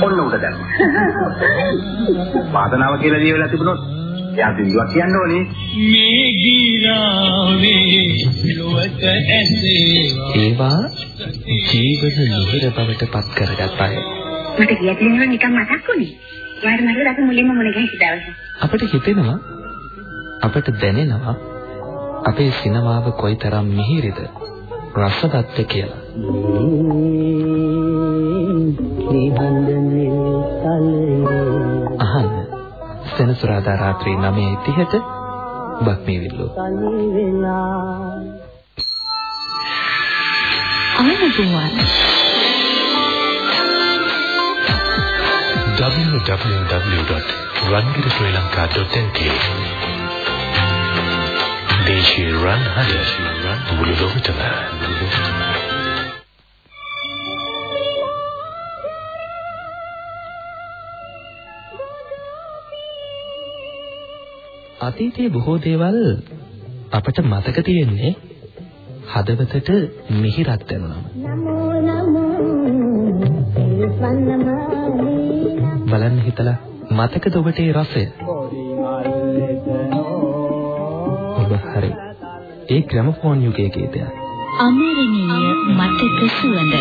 ඔන්න උඩ දැම්මා. වාදනාව කියලා ලියවිලා තිබුණොත් එයා බිඳුවක් කියන්න ඕනේ. මේ ගිරාවේ ලොවට ඇසේවා. ඒවා ජීවන නිහිර බවට පත් කරගත් අය. මට කියතිනවා නිකන් මතක් වුණේ. යාර මට අපි මුලින්ම මුණ ගැහිච්ච දවස. අපිට හිතෙනවා අපිට දැනෙනවා අපේ සිනමාව කොයිතරම් මිහිරිද රසවත්ද කියලා. අහන්න. සෙනසුරාදා රාත්‍රී 9:30ට බක්මීවිල්ලු. ආනදුවන් www.rangirasrilanka.lk දේශීය රන් හද. මුළු ලෝකෙටම අතීතයේ බොහෝ දේවල් අපට මතක තියෙන්නේ හදවතට මිහිරක් දැනුනම. බලන්න හිතලා මතකද ඔබට ඒ රසය? ඔබ හරි. ඒ ග්‍රැමෆෝන් යුගයේ ගීතය. අමරණීය මතක සුවඳ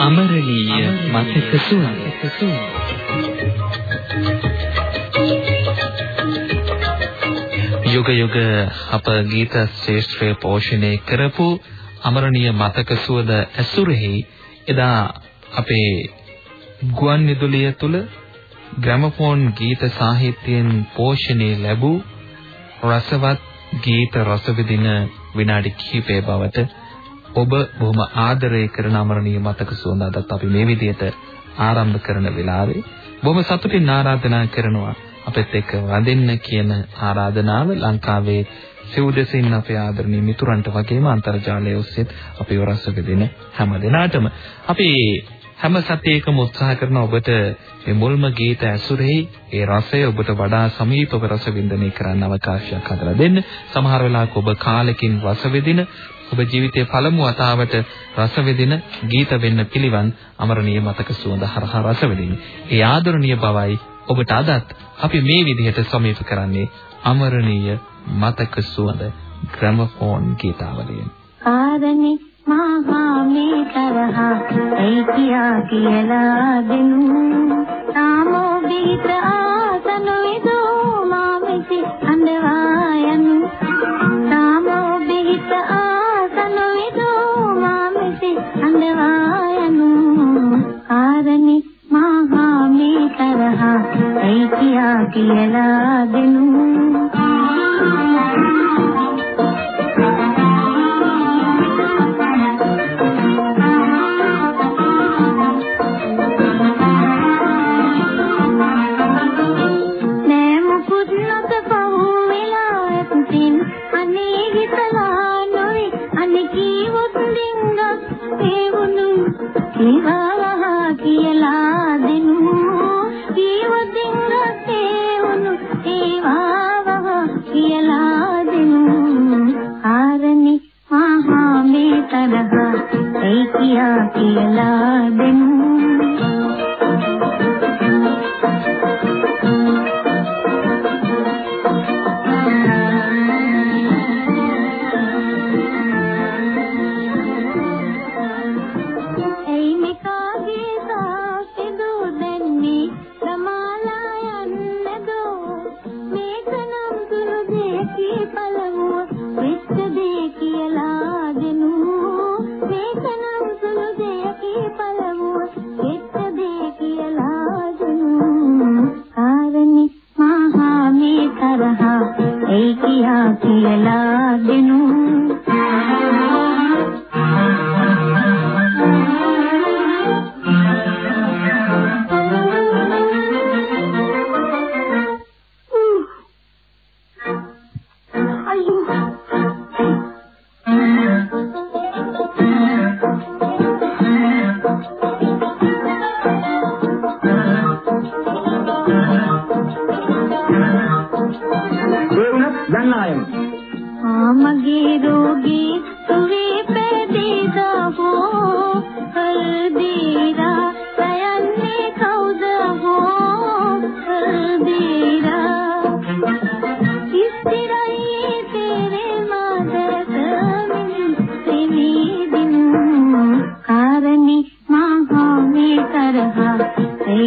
අමරණීය මතක සුවඳ. යුග යුග අප ගීත ශ්‍රේෂ්ඨය පෝෂණය කරපු අමරණීය මතක සුවඳ ඇසුරෙහි එදා අපේ ගුවන් විදුලිය තුල ග්‍රැමෆෝන් ගීත සාහිත්‍යයෙන් පෝෂණය ලැබූ රසවත් ගීත රස විඳින විනාඩි කිහිපය බවට ඔබ බොහොම ආදරය කරන අමරණීය මතක සුවඳ අදත් අපි මේ විදිහට ආරම්භ කරන වෙලාවේ බොහොම සතුටින් ආරාධනා කරනවා. අපෙත් එක්ක වඳින්න කියන ආරාධනාව ලංකාවේ සිව්දසින් අපේ ආදරණීය මිතුරන්ට වගේම අන්තර්ජාලය ඔස්සේ අපි රස විඳින හැම දිනාටම අපි හැම සතියකම උත්සාහ කරන ඔබට මේ මුල්ම ගීත ඇසුරෙහි ඒ රසය ඔබට වඩා සමීපව රස විඳිනේ කරන්න අවකාශයක් හදලා දෙන්න. සමහර වෙලාවක ඔබ කාලෙකින් රස විඳින ඔබ ජීවිතයේ පළමු වතාවට රස විඳින ගීත වෙන්න පිළිවන් අමරණීය මතක සුවඳ හරහා රස විඳින්න. ඒ ආදරණීය බවයි ඔබට අදත් අපි මේ විදිහට සමීප කරන්නේ අමරණීය මතක සුවඳ ග්‍රැමෆෝන් ගීතාවලියෙන්. ආදනේ මහා මේ තරහා ඒ කියා කියලා දෙනු තාමෝ බීත ආසන විදෝ මාමිසි අඬවා යනු කියලා දෙනු.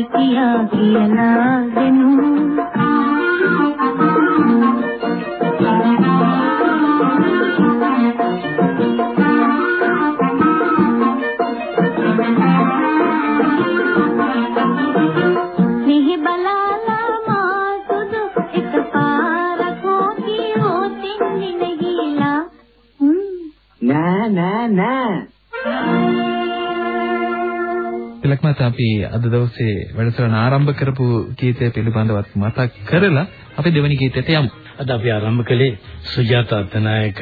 किया किया नाज අපි අද දවසේ වැඩසටහන ආරම්භ කරපු ගීතය පිළිබඳව මතක් කරලා අපි දෙවැනි ගීතයට යමු. අද අපි ආරම්භ කළේ සුජාතා අත්තනායක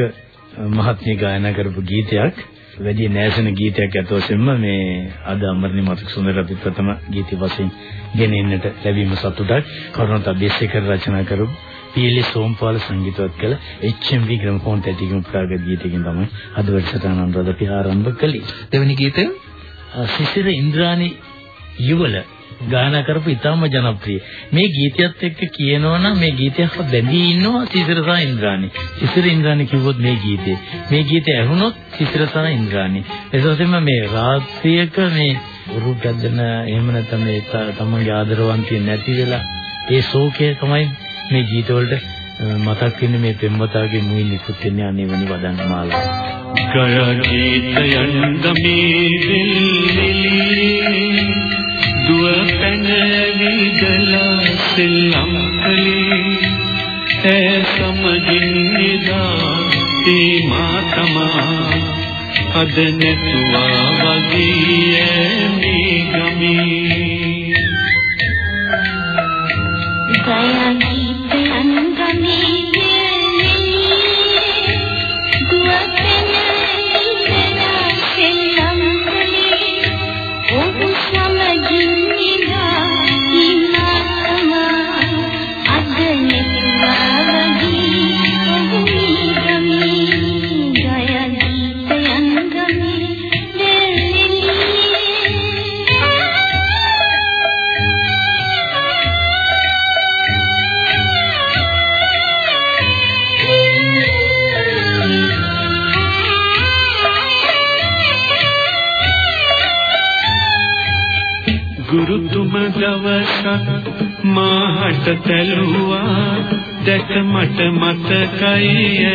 මහත්මිය ගායනා කරපු ගීතයක්. වැඩි නෑසන ගීතයක් ඇතොසෙම්ම මේ අද අමරණී මතක සුන්දර අපි ප්‍රථම ගීතය වශයෙන් ගෙනෙන්නට ලැබීම සතුටක්. කරුණාත අධ්‍යක්ෂක රචනා කරපු පීලි සෝම්පාල සංගීතවත් කළ HMV ග්‍රැමෆෝන් තැටිකම ප්‍රාගත ගීතයකින් තමයි අද වැඩසටහන අනුරාධ අපි ආරම්භ කළේ. දෙවැනි ගීතය සිසිර ඉන්ද්‍රාණි යුවල ගායනා කරපු ඉතාම ජනප්‍රිය. මේ ගීතයත් එක්ක කියනවනම් මේ ගීතයත් බැඳී ඉන්නවා සිසිර සහ ඉන්ද්‍රාණි. සිසිර ඉන්ද්‍රාණි කිව්වොත් මේ ගීතේ. මේ ගීතය ඇහුනොත් සිසිර සහ ඉන්ද්‍රාණි. ඒසොතෙම මේ රාත්‍රියක මේ උරු ගැදෙන එහෙම නැත්නම් මේ තමන්ගේ ආදරවන්තිය නැති වෙලා ඒ ශෝකය තමයි මේ ගීතවලට මතක් වෙන්නේ මේ පෙම්වතාගේ මුවින් නිකුත් වෙන්නේ අනේ වෙනි වදන් මාලාව. ගය ගීතයන් ගමේ දෙල්ලෙලි දුව පැනවිදලා සෙල්ලම් කලේ ඒ සමගින් නිදා ඒ මාතමා අද නැතුවා වගේ මේ ගමේ. මාහට තැළුවා දැක මට මතකයි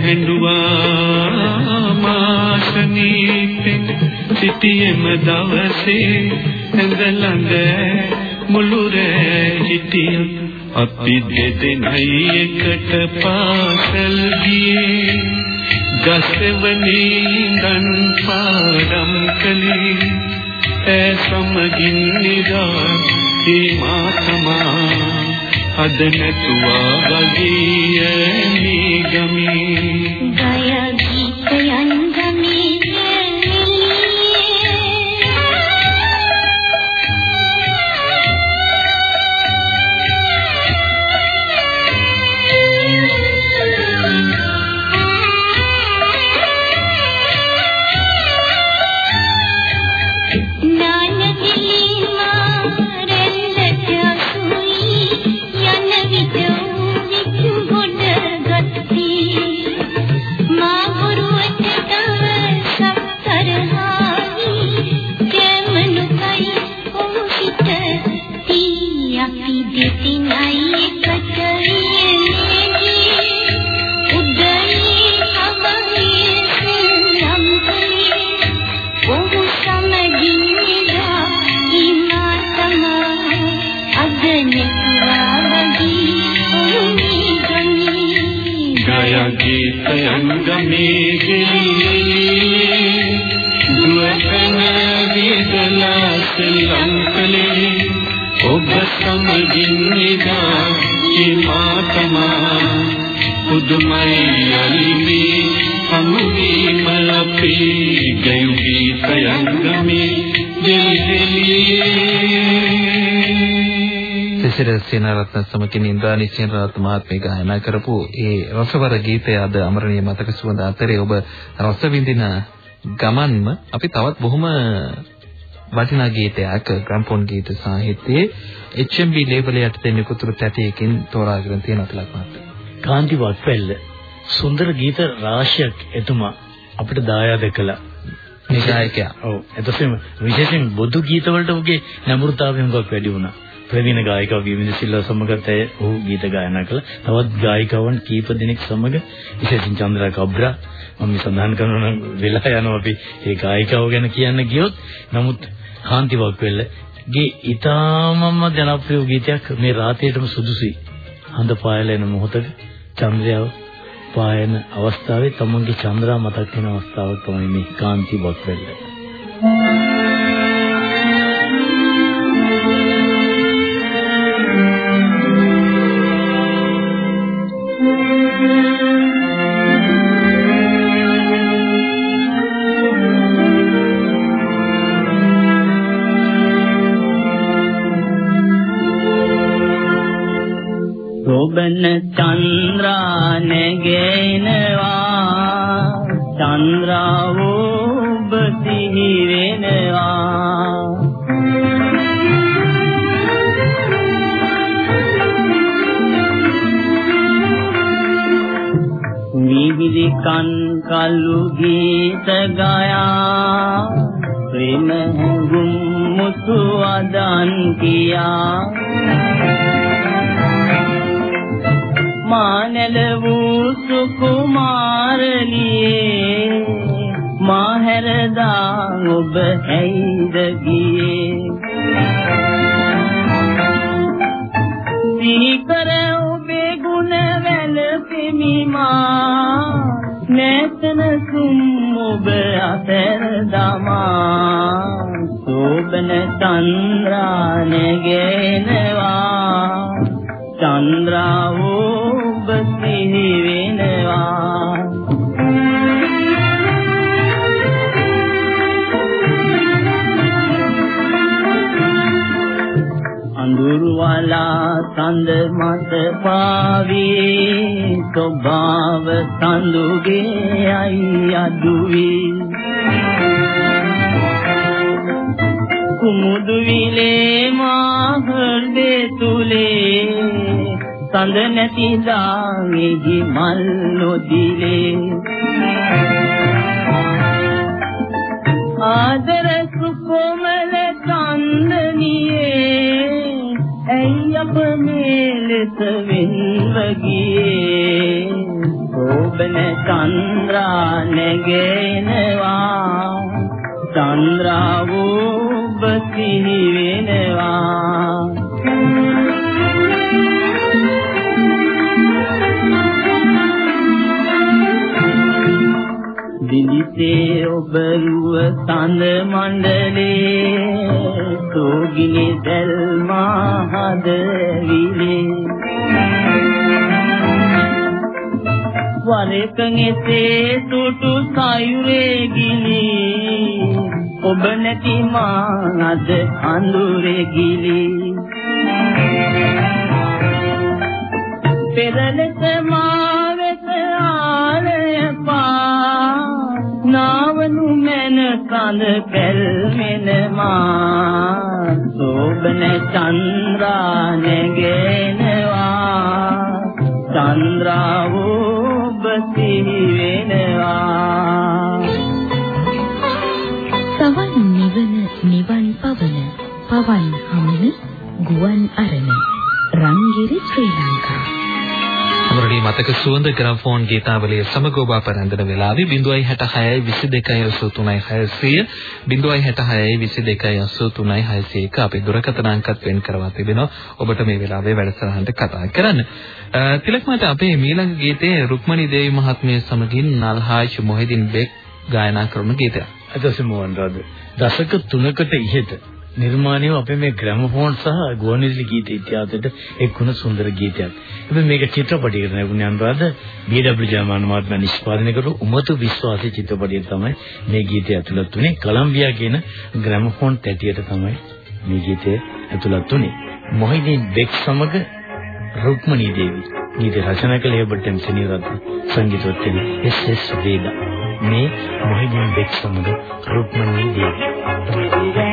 හැඬුවා. මාසනීපෙන් සිටියෙම දවසේ ඇඳ ළඟ මුළු රෑ හිටිය. අපි දෙදෙනයි එකට පාසල් ගියේ. ගස්වැනි ගන් පාඩම් කලේ ඒ සමගින් නිදා ඒ මාතමා අද නැතුවා වගේ මේ ගමේ. හිමාතමා පුදුමයි අලිමි අමුවීම අපේ ගයු ගීතයන් ගමේ දෙලි සිසිර සේනාරත්න සමකින් ඉන්ද්‍රානි සේනාරත්න මහත්මිය ගායනා කරපු ඒ රසවර ගීතය අද අමරණීය මතක සුවඳ අතරේ ඔබ රස විඳින ගමන්ම අපි තවත් බොහොම වටිනා ගීතයක් ග්‍රැම්ෆෝන් ගීත සාහිත්‍යයේ HMB ලේබල් යටතේ නිකුත්තු තැටියකින් තෝරාගෙන තියෙන අතලක් මහත්මිය. කාන්ති වත්පැල්ල සුන්දර ගීත රාශියක් එතුමා අපිට දායාද කළා. මේ ගායකයා ඔව් එතකොට විශේෂයෙන් බොදු ගීත වලට උගේ නැඹුරුතාවය හුඟක් වැඩි වුණා. ප්‍රවීණ ගායිකා විවිධ සිල්වා සමගත් ඇය ඔහු ගීත ගායනා කළා. තවත් ගායිකාවන් කීප දෙනෙක් සමග විශේෂයෙන් චන්ද්‍රා කබ්රා මම සඳහන් කරනවා නම් වෙලා යනවා අපි ඒ ගායිකාව ගැන කියන්න ගියොත්. නමුත් කාන්ති වක්වෙල්ල ගේ ඊටාමම ජනප්‍රිය ගීතයක් මේ රාත්‍රියටම සුදුසුයි. හඳ පායලා එන මොහොතක චන්ද්‍රයාව පායන අවස්ථාවේ තමන්ගේ චන්ද්‍රා මතක් වෙන අවස්ථාවක් තමයි මේ කාන්ති වක්වෙල්ල. සොබන වැළපෙමි මා නැතන සුම් ඔබ අතර දමා. සෝබන චන්ද්‍රා නැගෙනවා. චන්ද්‍රා වලා සඳ මත පාවී ස්වභාව සඳුගේ අයි අදුවී කුමුදු විලේ මා හෘදේ තුලේ සඳ නැති දාගෙහි මල් නොදිලේ. ආදර සුකොමල අප මේ ලෙස වෙන්ව ගියේ සෝබන චන්ද්‍රා නැගෙනවා චන්ද්‍රා ඔබ සිහි වෙනවා දිලිසේ ඔබ රුව සඳ මණ්ඩලේ සෝගිනි දැල් මහද විලේ වරකෙසේ සුටු සයුරේ ගිලි ඔබ නැති මා අද අඳුරේ ගිලි. පෙරලෙස මා කඳ පැල්මෙන මා සෝබන චන්ද්‍රා නැගෙනවා. චන්ද්‍රා ඔබ සිහි වෙනවා. සවන් නිවන නිවන් පවන පවන් හමන ගුවන් අරණ රංගිරි ශ්‍රී ලංකා. අමරණීය මතක සුවඳ ග්‍රැම්ෆෝන් ගීතාවලිය සමග ඔබ අපරන්දන වෙලාවේ 066 22 066 22 අපේ දුරකථන අංකත් වෙන් කරවා තිබෙනවා ඔබට මේ වෙලාවේ වැඩසටහනට කතා කරන්න. තිලක් මට අපේ මීළඟ ගීතයේ රුක්මනී දේවි මහත්මිය සමගින් නල්හාජ් මොහිදින් බෙක් ගායනා කරන ගීතයක්. අදසේ මොවන් රාද දශක 3කට ඉහත නිර්මාණය අපේ මේ ග්‍රැමෆෝන් සහ ගුවන්විදුලි ගීත ඉතිහාසයට එක්ුණ සුන්දර ගීතයක්. හැබැයි මේක චිත්‍රපටයකට නෙවෙයි අනුරාධ B.W. ජයමාන මහත්මයා නිෂ්පාදනය කරපු උමතු විශ්වාසී චිත්‍රපටයේ තමයි මේ ගීතය ඇතුළත් වුණේ. කොලම්බියා කියන ග්‍රැමෆෝන් තැටියට තමයි මේ ගීතය ඇතුළත් වුණේ. මොහිදින් බෙක් සමග රුක්මනී දේවි ගීත රචනා කළ හේබර්ට් එම් සෙනීරත්න සංගීතවත් කෙන එස්.එස්. වේදා මේ මොහිදින් බෙක් සමග රුක්මනී දේවි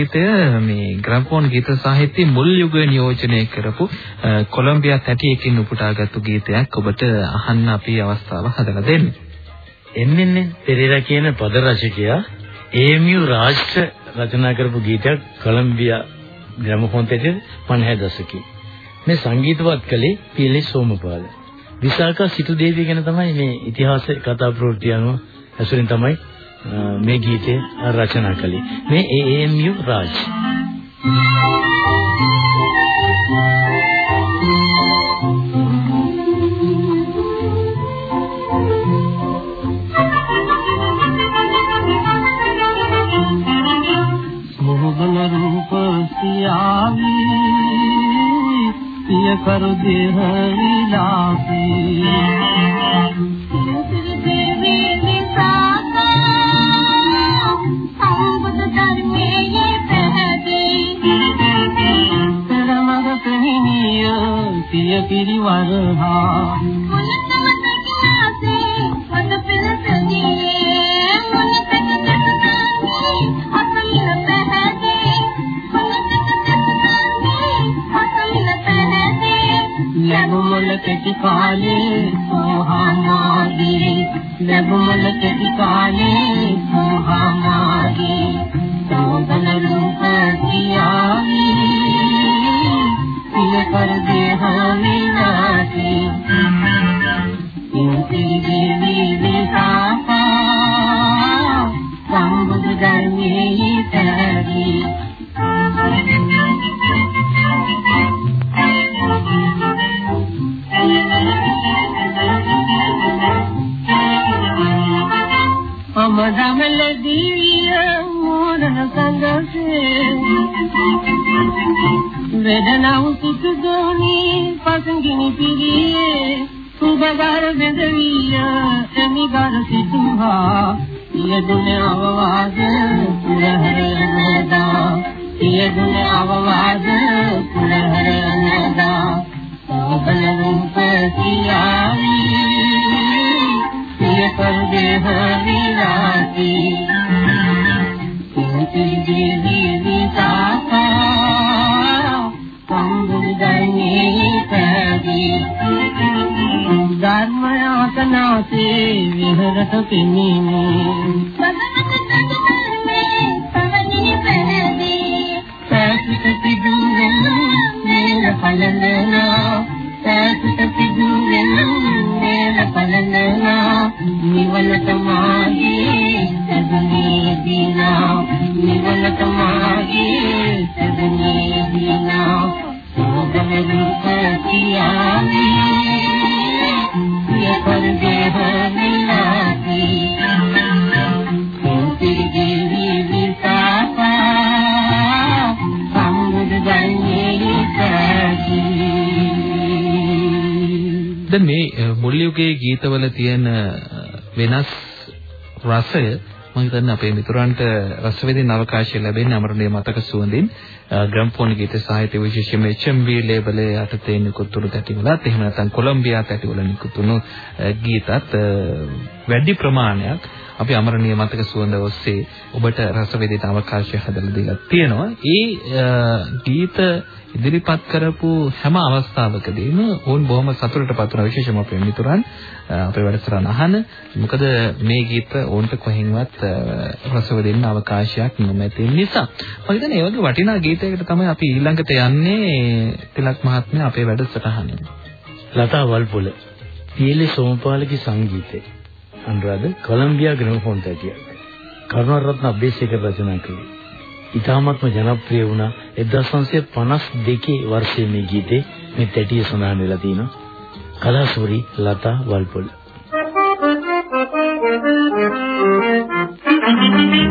ගීතය මේ ග්‍රැම්ෆෝන් ගීත සාහිත්‍ය මුල් යුගය නියෝජනය කරපු අ, කොලොම්බියා තැටියකින් උපුටාගත්තු ගීතයක් ඔබට අහන්න අපි අවස්ථාව හදලා දෙන්නේ. එන්නෙන්නේ පෙරේරා කියන පද රචකයා ඒමියු රාජ්‍ය රචනා කරපු ගීතයක් කොලොම්බියා ග්‍රැමෆෝන් තෙටේ 50 දශකයේ. මේ සංගීතවත් කළේ පීලි සෝමපාල. විසාකා සිටු දේවිය ගැන තමයි මේ ඉතිහාස කතා ප්‍රවෘත්ති අනුව ඇසුරින් තමයි අ, මේ ගීතය රචනා කළේ. මේ ඒඑම්යු රාජ්. මොහොබල රූප සියාවි පිය කරු දේහ විලාපී පෙරමග පෙහිනිය පිය පිරිවරහා ලැබුමල කෙටි කාලේ සෝහාමාගේ ලැබුමල කෙටි කාලේ සෝහාමාගේ සෝබන රූප කියාවි පිය කර දේහ විනාති ඉන්ති දේවි විසාපා සම්බුදු ධර්මයේ පැහැදී අමදමල වේදනාව සිතුදෝනි පසංගිනි පිරියේ. සුබගර බෙදවිය එමිගර සිතුහා යෙදුන අවවාද පුරහර නදා යෙදුන අවවාද පුරහර නදා සෝබල රූප සියාවි. පිය කර දේහ විනාති ඉන්ති දේවි විසාකා. සම්බුද්ධන්නේ පැදී ධර්මයාතනාසේ විහෙරත පිනිමි සෑසිත පිදුවෙන් නේල පලඳනා සෑසිත පිදුවෙන් නේල පලඳනා නිවන තමාගේ සදනේ දිනා නිවන තමාගේ සදනේ දිනා දැන් මේ අ, මුල් යුගයේ ගීතවල තියෙන අ, වෙනස් රසය මම හිතන්නේ අපේ මිතුරන්ට රස විඳින්න අවකාශය ලැබෙන්නේ අමරණීය මතක සුවඳින්. ග්‍රැම්ෆෝන් ගීත සාහිත්‍ය විශේෂයෙන්ම HMV ලේබලේ යටතේ නිකුත් වුණු තැටිවලත් එහෙම නැත්නම් කොලොම්බියා තැටිවල නිකුත් වුණු ගීතත් වැඩි ප්‍රමාණයක් අපි අමරණීය මතක සුවඳ ඔස්සේ ඔබට රස විඳින අවකාශය හදලා දීලා තියෙනවා. ඒ ගීත ඉදිරිපත් කරපු හැම අවස්ථාවකදීම ඕන් බොහොම සතුටටපත් වුණා. විශේෂම අපේ මිතුරන් අපේ වැඩසටහන අහන. මොකද මේ ගීත ඕන්ට කොහෙන්වත් රසව දෙන්න අවකාශයක් නොමැති නිසා. මම හිතන්නේ ඒ වගේ වටිනා ගීතයකට තමයි අපි ඊළඟට යන්නේ තිලක් මහත්මයා අපේ වැඩසටහනේ. ලතා වල්පොල පීලේ සෝමපාලගේ සංගීතය. අනුරාධ කොලොම්බියා ග්‍රැමෆෝන් තැටිය කරුණාරත්න අබේසේකර රචනා කළේ. ඉතාමත්ම ජනප්‍රිය වුණා 1952 වර්ෂයේ මේ ගීතේ මේ තැටිය සඳහන් වෙලා තිනවා කලාසූරි ලතා වල්පොල.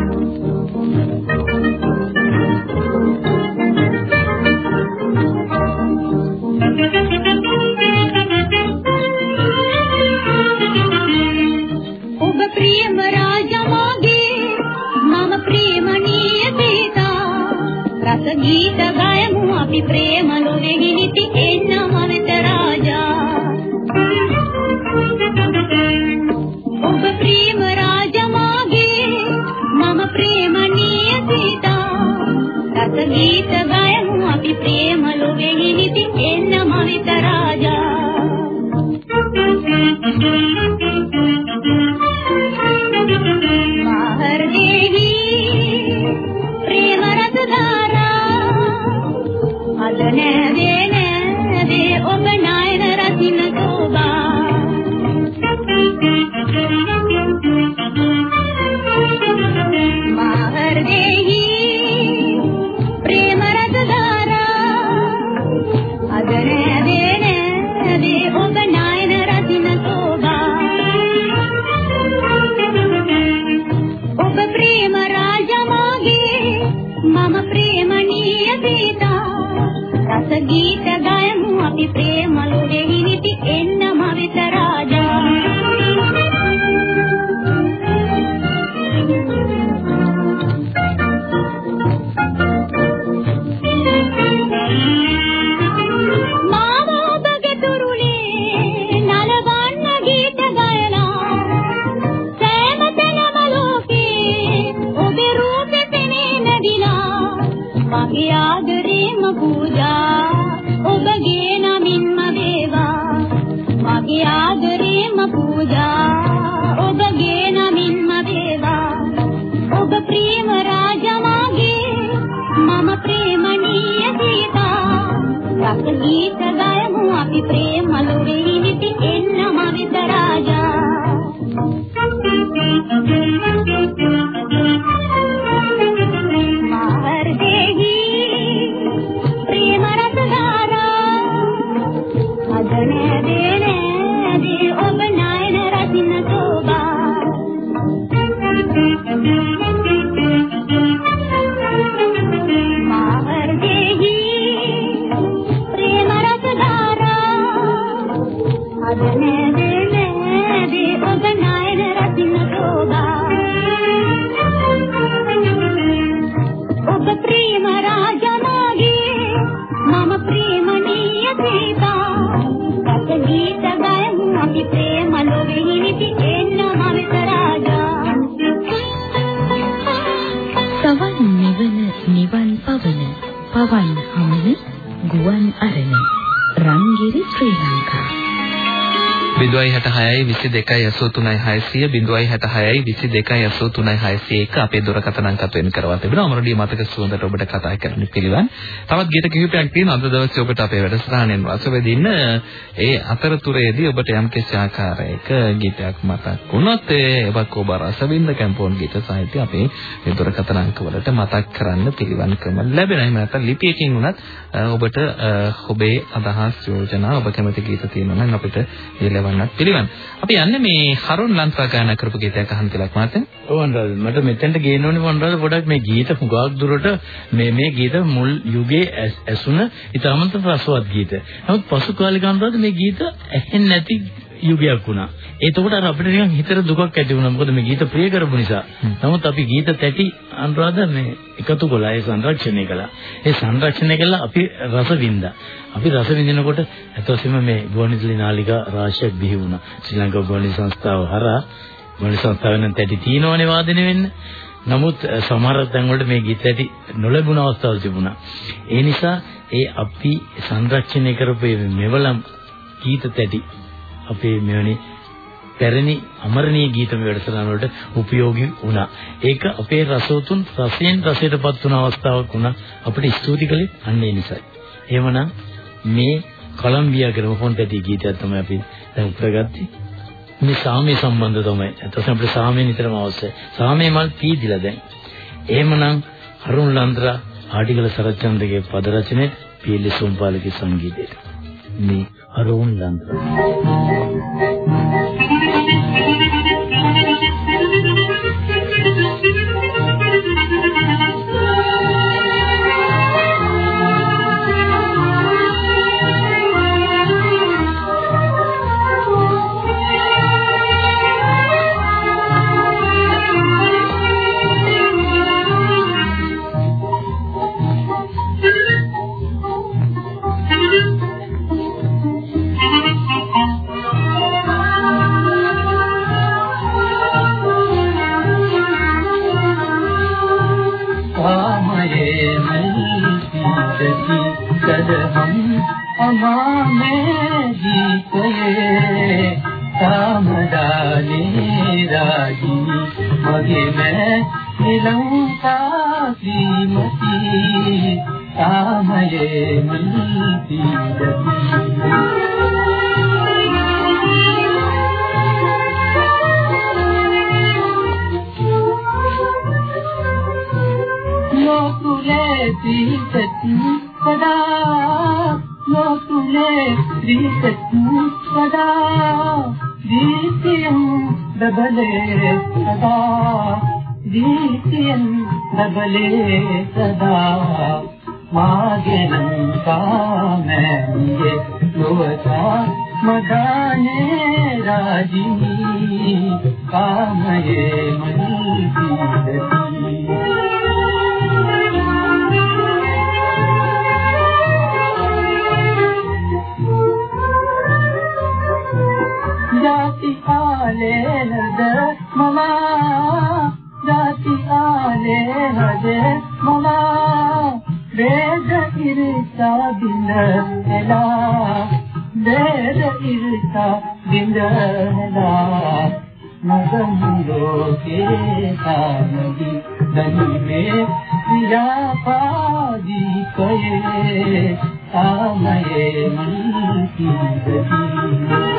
ඔබ ගීත ගයමු අපි ප්‍රේම ලොවේහි නිති එන්න ගුවන් අරණ. රංගිරි ශ්‍රී ලංකා. 066 22 83600 066 22 අපේ දුරකථන අංකත් වෙන් කරවා තිබෙනවා. අමරණීය මතක සුවඳට ඔබට කතා කරන්න පිළිවන්. තවත් ගීත කිහිපයක් තියෙනවා අද දවසේ ඔබට අපේ වැඩසටහනෙන් රස වෙදින්න. ඒ අතරතුරේදී ඔබට යම් කිසි ආකාරයක ගීතයක් මතක් වුණොත් ඒවක් ඔබ රස විඳ කැම්පෝන් ගීත සාහිත්‍ය අපේ මේ දුරකථන අංකවලට මතක් කරන්න පිළිවන්කම ලැබෙනවා. එහෙම නැත්නම් ලිපියකින් වුණත් ඔබට ඔබේ අදහස් යෝජනා ඔබ කැමති ගීත තියෙනවා නම් අපිට ඊළවන්නත් පිළිවන්. අපි යන්නේ මේ හරුන් ලන්ත්‍රා ගායනා කරපු ගීතයක් අහන්න කියලා මතන්. ඔව් අනුරාධ මට මෙතෙන්ට ගේන්න ඕනේ අනුරාධ පොඩක් මේ ගීත හුඟක් දුරට මේ මේ ගීත මුල් යුගයේ ඇස්- ඇසුන ඉතාමත් රසවත් ගීත. නමුත් පසු කාලික අනුරාධ මේ ගීත ඇහෙන්නේ නැති යුගයක් වුණා. එතකොට අර අපිට නිකන් හිතට දුකක් ඇති වුණා. මොකද මේ ගීත ප්‍රිය කරපු නිසා. නමුත් අපි ගීත තැටි අනුරාධ මේ එකතු කළා ඒ සංරක්ෂණය කළා. ඒ සංරක්ෂණය කළා අපි රස වින්දා. අපි රස විඳිනකොට අතොසෙම මේ ගුවන්විදුලි නාලිකා රාශියක් බිහි වුණා. ශ්‍රී ලංකා ගුවන්විදුලි සංස්ථාව හරහා ගුවන්විදුලි සංස්ථාවෙන් තැටි තියෙනවනේ වාදනය වෙන්න. නමුත් සමහර තැන්වලට මේ ගීත ඇති නොලැබුණ අවස්ථාවල් තිබුණා. ඒ නිසා ඒ අපි සංරක්ෂණය කරපු මෙවලම් ගීත තැටි අපේ මෙවැනි පැරණි අමරණීය ගීතම වැඩසටහන වලට ප්‍රයෝගී වුණා. ඒක අපේ රසවතුන් රසයෙන් රසයටපත් වුණ අවස්ථාවක් වුණා. අපිට ස්තුති කළේ අන්න ඒ නිසයි. එහෙමනම් මේ කොලොම්බියා ග්‍රැමෆෝන් තැටි ගීතයක් තමයි අපි දැන් උපරගත්තේ. මේ සාමයේ සම්බන්ධ තමයි. එතකොට අපිට සාමයේ නිතරම අවශ්‍යයි. සාමයේ මල් පීදිලා දැන්. එහෙමනම් අරුණ ලන්ද්‍රා ආටිකල සරච්චන්දගේ පද රචනයේ පීලි සොම්පාලගේ සංගීතයට. මේ हर ओम यंत्र අමාමේ ජීතේ සාමදානී රාගී මගේ මෑ නිලංකා සීමති සාමයේ මනීති දති සදා දිවිසෙත් සදා දීතියම් බබලේ සදා දීතියම් බබලේ සදා මාගෙන් කාමයේ නොවසා මදානේ රාජී කාමයේ මනී ආලේ නද මම ජාති ආලේ නද මම වේද ඉරිසා බින්ද එලා වේද ඉරිසා බින්ද එලා නසංගෝ කේසානදි දනිමේ විරාපාදී කයේ ආමයේ මන් කිදති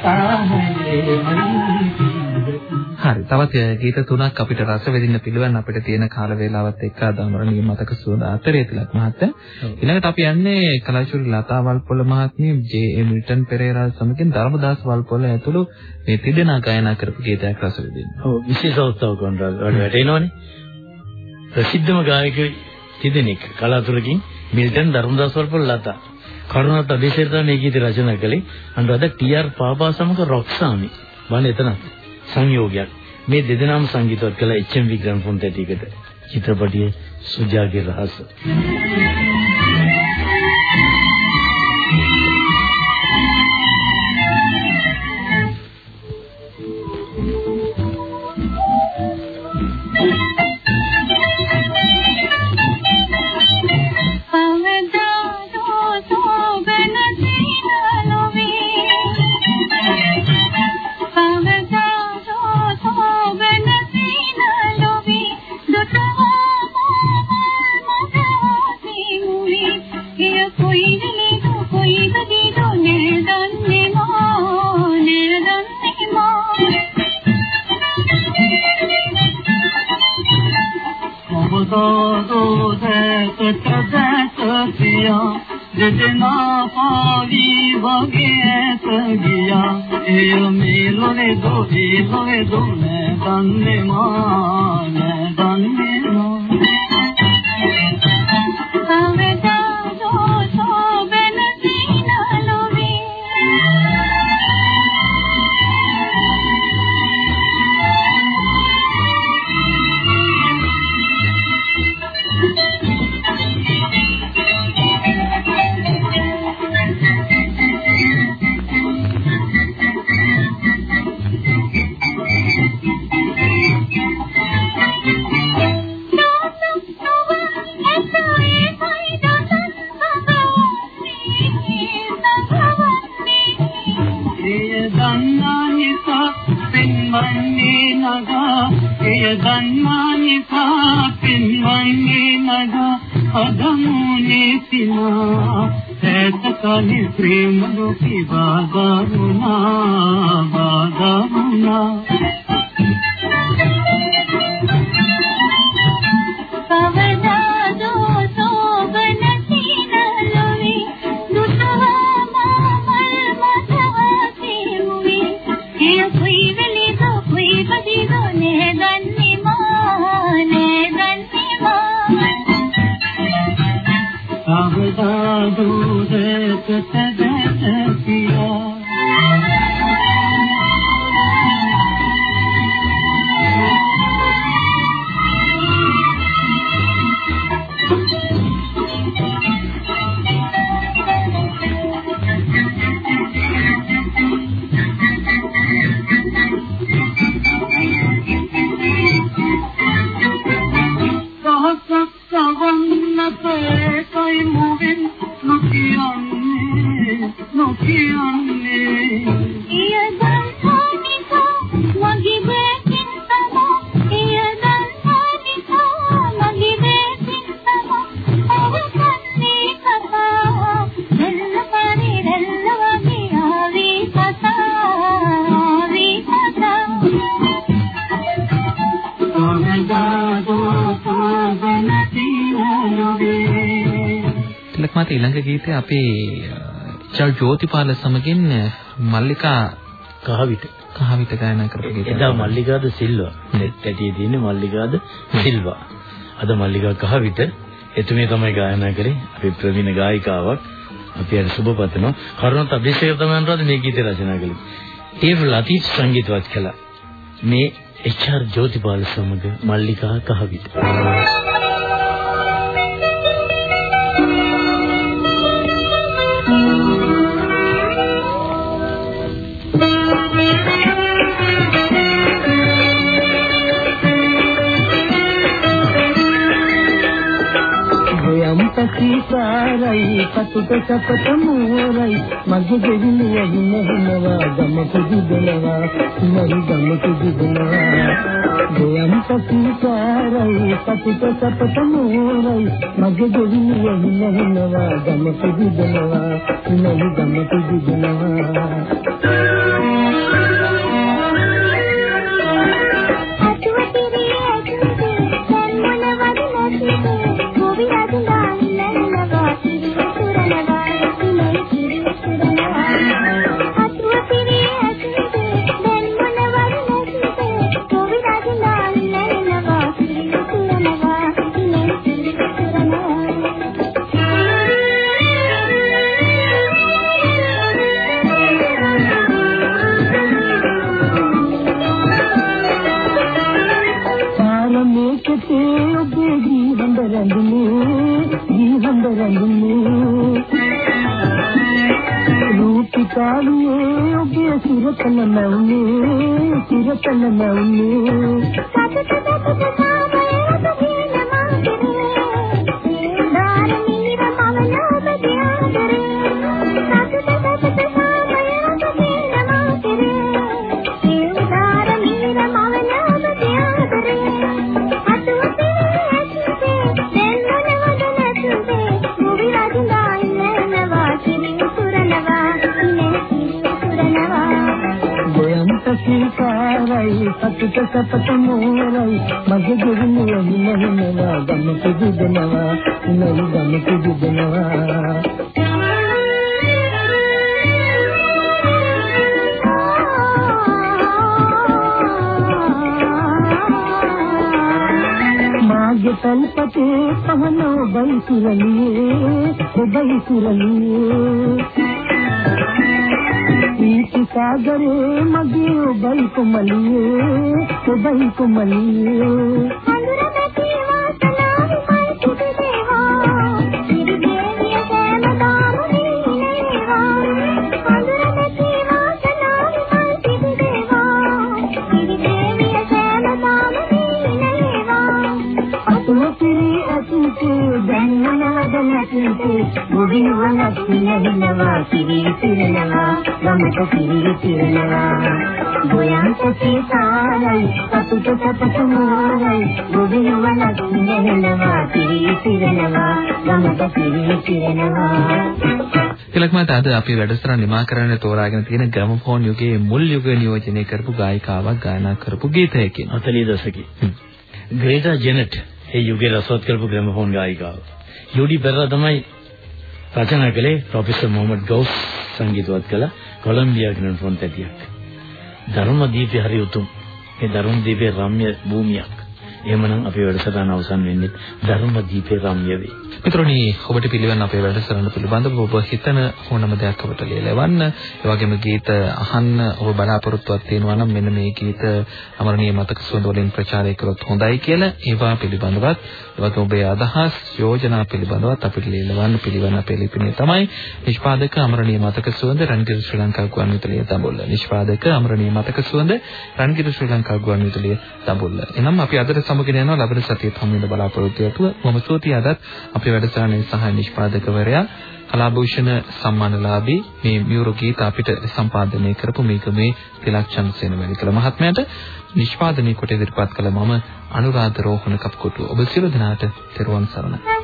අරුණ ලන්ද්‍රා තවත් ගීත තුනක් අපිට රස වෙදින්න පිළිවන් අපිට තියෙන කාල වේලාවත් එක්ක අදමරණීය මතක සුවඳ අතරේ තිලක් මහත්තයා. ඊළඟට අපි යන්නේ කලාචුරි ලතා වල්පොල මහත්මිය ජේ.ඒ. මිල්ටන් පෙරේරා සමගින් ධර්මදාස් වල්පොල ඇතුළු මේ තිදෙනා ගායනා කරපු ගීතයක් රස විඳින්න. ඔව් විශේෂ අවස්ථාවක් වුණා වල වැටෙනවනේ. ප්‍රසිද්ධම ගායකයෝ තිදෙනෙක් කලාතුරකින් මිල්ටන් ධර්මදාස් වල්පොල ලතා. කරුණාත් අධිශේර තමයි මේ ගීත රචනා කළේ. අනුරාධ ටී.ආර්. පාපා සමග රොක්සාමි. බලන්න එතන සංයෝගයක්. මේ දෙදෙනාම සංගීතවත් කළ එච්.එම්. වික්‍රමපුන් තැටියකට චිත්‍රපටියේ සුජාගේ රහස. දෝදකට ගීතය අපේ චල් ජෝතිපාල සමගින් මල්ලිකා කහවිට කහවිත ගායනා කරපු ගීතයක්. එදා මල්ලිකාද සිල්වා. ඇටියේ තියෙන්නේ මල්ලිකාද සිල්වා. අද මල්ලිකා කහවිට එතුමිය තමයි ගායනා කරේ. අපි ප්‍රවීණ ගායිකාවක්. අපි අර සුබපතනවා කරුණත් අභිෂේක තමයි අනුරාධ මේ ගීතය රචනා කළේ. ඒව ලතීෆ් සංගීතවත් කළා. මේ එච්.ආර්. ජෝතිපාල සමග මල්ලිකා කහවිට ගොයම් පසීපාරයි පතුක සපත මෝරයි. මගේ දෙවිනිය හිනනවා ගම කුදුදනවා මරි ගම කුදුදනවා ගොයම් පසීපාරයි පතුක සපත මෝරයි. මගේ දෙවිනිය හිනනවා ගම කුදුදනවා මරි ගම කුදුදනවා රූපිකාලුවේ ඔබේ සිරතන නැවුනේ සිරතන නැවුනේ ගොයම් පසීපාරයි සාරයි සතුට සපත මෝරයි මගේ ගුරුනිය හිමනවා ගමක දිදනවා උනයි ගමක දිදනවා මාගේ තල්පතේ පහන ඔබයි සුරලියේ सागरे मगे बल कुमलिए बल कुमलिए ගමක කිරි පිරනවා ගෝයන් සති සාරයි සතුට සපත මෝරයි මුදිනවනක් පිනහිනවා කිරි පිරනවා ගමක කිරි පිරනවා තිලක් මහතා අද අපි වැඩසටහන නිමා කරන්න තෝරාගෙන තියෙන ග්‍රැමෆෝන් යුගයේ මුල් යුග නියෝජනය කරපු ගායිකාවක් ගායනා කරපු ගීතයකින්. 40 දශකයේ ග්‍රේටා ජෙනට් ඒ යුගයේ රසවත් කරපු ග්‍රැමෆෝන් ගායිකාව. යුඩි පෙරේරා තමයි රචනා කළේ ප්‍රොෆෙසර් මොහමඩ් ගෞස් සංගීතවත් කළ කොලොම්බියා ග්‍රැමෆෝන් තැටියක්. ධර්මදීපේ හරි උතුම්. ඒ ධර්මදීපේ රම්‍ය භූමියක්. එහෙමනම් අපේ වැඩසටහන අවසන් වෙන්නේ ධර්මදීපේ රම්‍ය වේ. මිත්‍රෝනි ඔබට පිළිවන් අපේ වැඩසටහන පිළිබඳව ඔබ හිතන ඕනම දෙයක් අපට ලියලවන්න. ඒ වගේම ගීත අහන්න ඔබ බලාපොරොත්තුවක් තියෙනවා නම් මෙන්න මේ ගීත අමරණීය මතක සුවඳ වලින් ප්‍රචාරය කළොත් හොඳයි කියලා ඒවා පිළිබඳවත් ඒ වගේම ඔබේ අදහස් යෝජනා පිළිබඳවත් අපිට ලියලවන්න පිළිවන් අපේ ලිපිනේ තමයි නිෂ්පාදක අමරණීය මතක සුවඳ රන්ගිර ශ්‍රී ලංකා ගුවන්විදුලිය දඹුල්ල. නිෂ්පාදක අමරණීය මතක සුවඳ රන්ගිර ශ්‍රී ලංකා ගුවන්විදුලිය දඹුල්ල. එනම් අපි අදට සමගින යනවා. ලබන සතියේ හමු වෙන බලාපොරොත්තු වෙතුව මම සෝති අදත් අපේ වැඩසටහනේ සහ නිෂ්පාදකවරයා කලාභූෂණ සම්මානලාභී මේ මියුරු ගීත අපිට සම්පාදනය කරපු මේක මේ තිලක් චන්දසේන වැලිකල මහත්මයාට නිෂ්පාදනය කොට ඉදිරිපත් කළ මම අනුරාධ රෝහණ කප්කොටුව. ඔබ සියලු දෙනාට තෙරුවන් සරණයි.